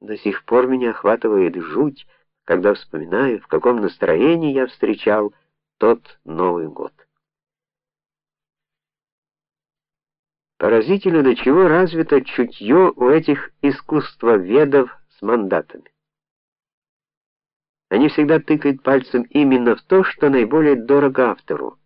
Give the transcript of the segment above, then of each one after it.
До сих пор меня охватывает жуть, когда вспоминаю, в каком настроении я встречал тот Новый год. Поразительно, до чего развито чутье у этих искусствоведов с мандатами. Они всегда тыкают пальцем именно в то, что наиболее дорого автору.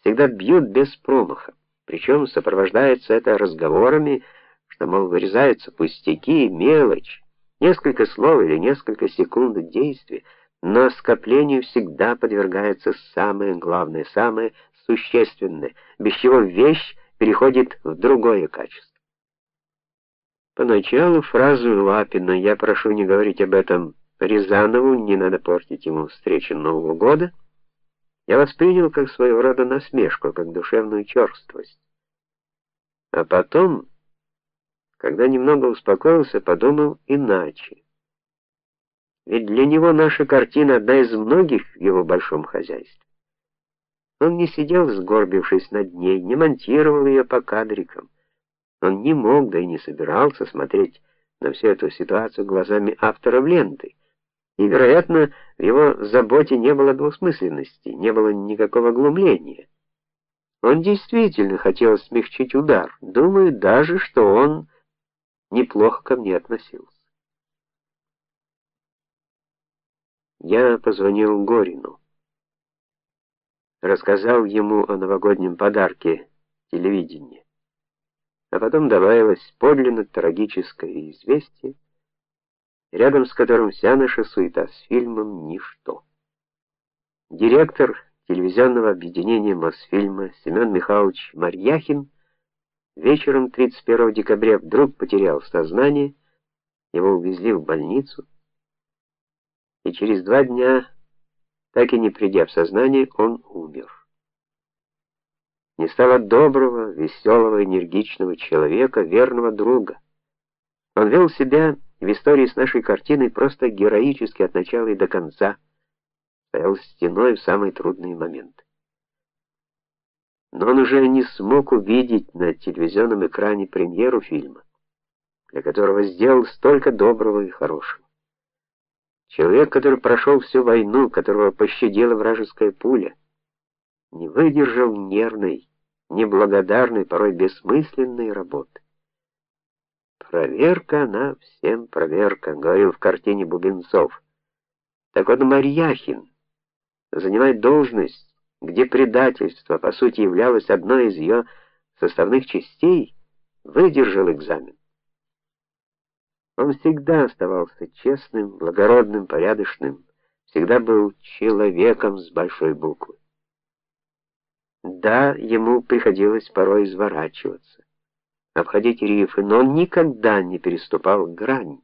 Всегда бьют без промаха. Причем сопровождается это разговорами, что мол вырезаются пустяки, мелочь, несколько слов или несколько секунд действия, но скоплению всегда подвергается самое главное, самое существенное, без чего вещь переходит в другое качество. Поначалу фразу Лапина «я прошу не говорить об этом Рязанову, не надо портить ему встречу Нового года» я воспринял как своего рода насмешку, как душевную черствость. А потом, когда немного успокоился, подумал иначе. Ведь для него наша картина одна из многих в его большом хозяйстве. Он не сидел сгорбившись над ней, не монтировал ее по кадрикам. Он не мог, да и не собирался смотреть на всю эту ситуацию глазами автора ленты. И, вероятно, в его заботе не было двусмысленности, не было никакого глумления. Он действительно хотел смягчить удар. Думаю даже, что он неплохо ко мне относился. Я позвонил Горину рассказал ему о новогоднем подарке телевидения. А потом добавилось подлинно трагическое известие, рядом с которым вся наша суета с фильмом ничто. Директор телевизионного объединения Мосфильма Семен Михайлович Марьяхин вечером 31 декабря вдруг потерял сознание, его увезли в больницу, и через два дня так и не придя в сознание, он умер. Не стало доброго, веселого, энергичного человека, верного друга. Он вел себя в истории с нашей картиной просто героически от начала и до конца, стоял стеной в самые трудные моменты. Но он уже не смог увидеть на телевизионном экране премьеру фильма, для которого сделал столько доброго и хорошего. Человек, который прошел всю войну, которого пощадила вражеская пуля, не выдержал нервной, неблагодарной, порой бессмысленной работы. Проверка она всем проверка, говорил в картине Бубенцов. Так вот Марьяхин занимает должность, где предательство по сути являлось одной из ее составных частей, выдержал экзамен. Он всегда оставался честным, благородным, порядочным, всегда был человеком с большой буквы. Да, ему приходилось порой изворачиваться, обходить рифы, но он никогда не переступал грань.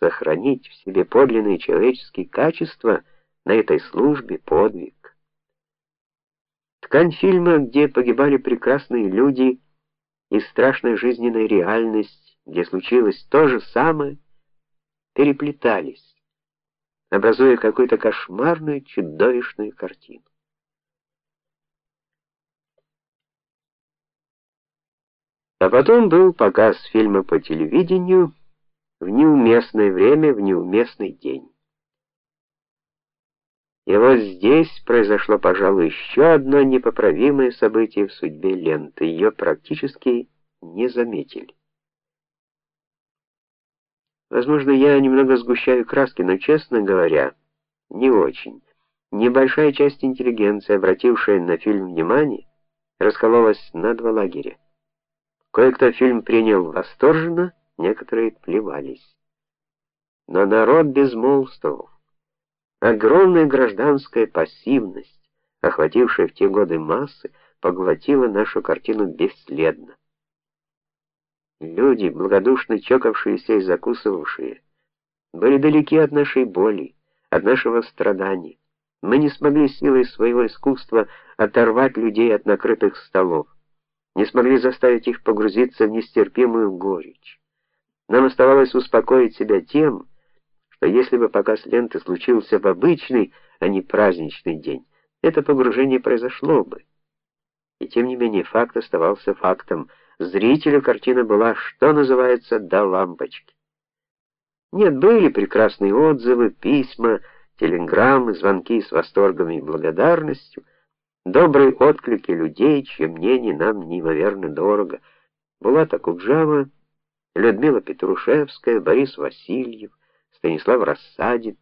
Сохранить в себе подлинные человеческие качества на этой службе подвиг. Ткань фильма, где погибали прекрасные люди и страшная жизненная реальность где случилось то же самое, переплетались, образуя какую-то кошмарную, чудовищную картину. А потом был показ фильма по телевидению в неуместное время, в неуместный день. И вот здесь произошло, пожалуй, еще одно непоправимое событие в судьбе ленты. Ее практически не заметили. Возможно, я немного сгущаю краски, но, честно говоря, не очень. Небольшая часть интеллигенции, обратившая на фильм внимание, раскололась на два лагеря. Кое-кто фильм принял восторженно, некоторые плевались. Но народ безмолвствовал. Огромная гражданская пассивность, охватившая в те годы массы, поглотила нашу картину бесследно. Люди, благодушно чокавшиеся и закусывавшие, были далеки от нашей боли, от нашего страдания. Мы не смогли силой своего искусства оторвать людей от накрытых столов, не смогли заставить их погрузиться в нестерпимую горечь. Нам оставалось успокоить себя тем, что если бы показ ленты случился в обычный, а не праздничный день, это погружение произошло бы. И тем не менее факт оставался фактом. Зрителю картина была, что называется, до лампочки. Нет, были прекрасные отзывы, письма, телеграммы, звонки с восторгом и благодарностью, добрые отклики людей, чье мнение нам неимоверно дорого. Была Акуджава, Людмила Петрушевская, Борис Васильев, Станислав рассадит,